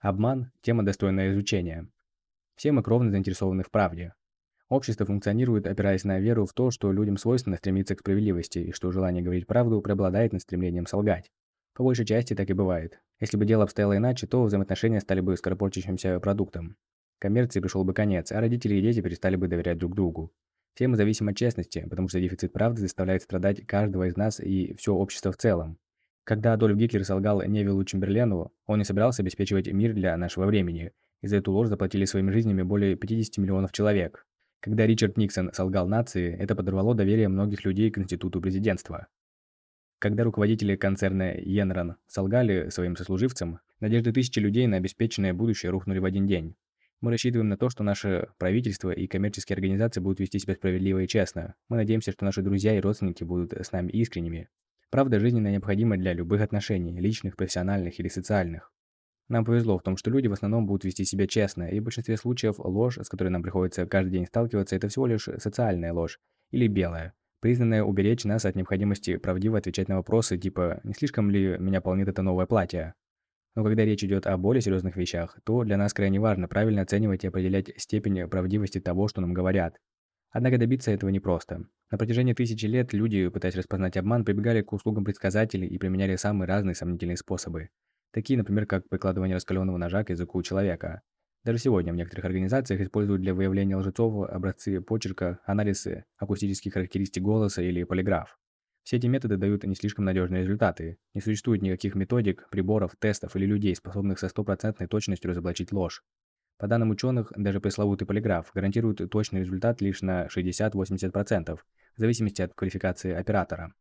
Обман – тема, достойная изучения. Все мы кровно заинтересованы в правде. Общество функционирует, опираясь на веру в то, что людям свойственно стремиться к справедливости, и что желание говорить правду преобладает над стремлением солгать. По большей части так и бывает. Если бы дело обстояло иначе, то взаимоотношения стали бы скоропорчащимся продуктом. Коммерции пришел бы конец, а родители и дети перестали бы доверять друг другу. Все мы зависим от честности, потому что дефицит правды заставляет страдать каждого из нас и все общество в целом. Когда Адольф Гитлер солгал Невиллу Чемберлену, он не собирался обеспечивать мир для нашего времени, и за эту ложь заплатили своими жизнями более 50 миллионов человек. Когда Ричард Никсон солгал нации, это подорвало доверие многих людей к институту президентства. Когда руководители концерна Енрон солгали своим сослуживцам, надежды тысячи людей на обеспеченное будущее рухнули в один день. Мы рассчитываем на то, что наше правительство и коммерческие организации будут вести себя справедливо и честно. Мы надеемся, что наши друзья и родственники будут с нами искренними. Правда жизненно необходима для любых отношений, личных, профессиональных или социальных. Нам повезло в том, что люди в основном будут вести себя честно, и в большинстве случаев ложь, с которой нам приходится каждый день сталкиваться, это всего лишь социальная ложь, или белая, признанная уберечь нас от необходимости правдиво отвечать на вопросы типа «не слишком ли меня полнит это новое платье?». Но когда речь идет о более серьезных вещах, то для нас крайне важно правильно оценивать и определять степень правдивости того, что нам говорят. Однако добиться этого непросто. На протяжении тысячи лет люди, пытаясь распознать обман, прибегали к услугам предсказателей и применяли самые разные сомнительные способы. Такие, например, как прикладывание раскаленного ножа к языку человека. Даже сегодня в некоторых организациях используют для выявления лжецов образцы почерка, анализы акустических характеристик голоса или полиграф. Все эти методы дают не слишком надежные результаты. Не существует никаких методик, приборов, тестов или людей, способных со стопроцентной точностью разоблачить ложь. По данным ученых, даже пресловутый полиграф гарантирует точный результат лишь на 60-80%, в зависимости от квалификации оператора.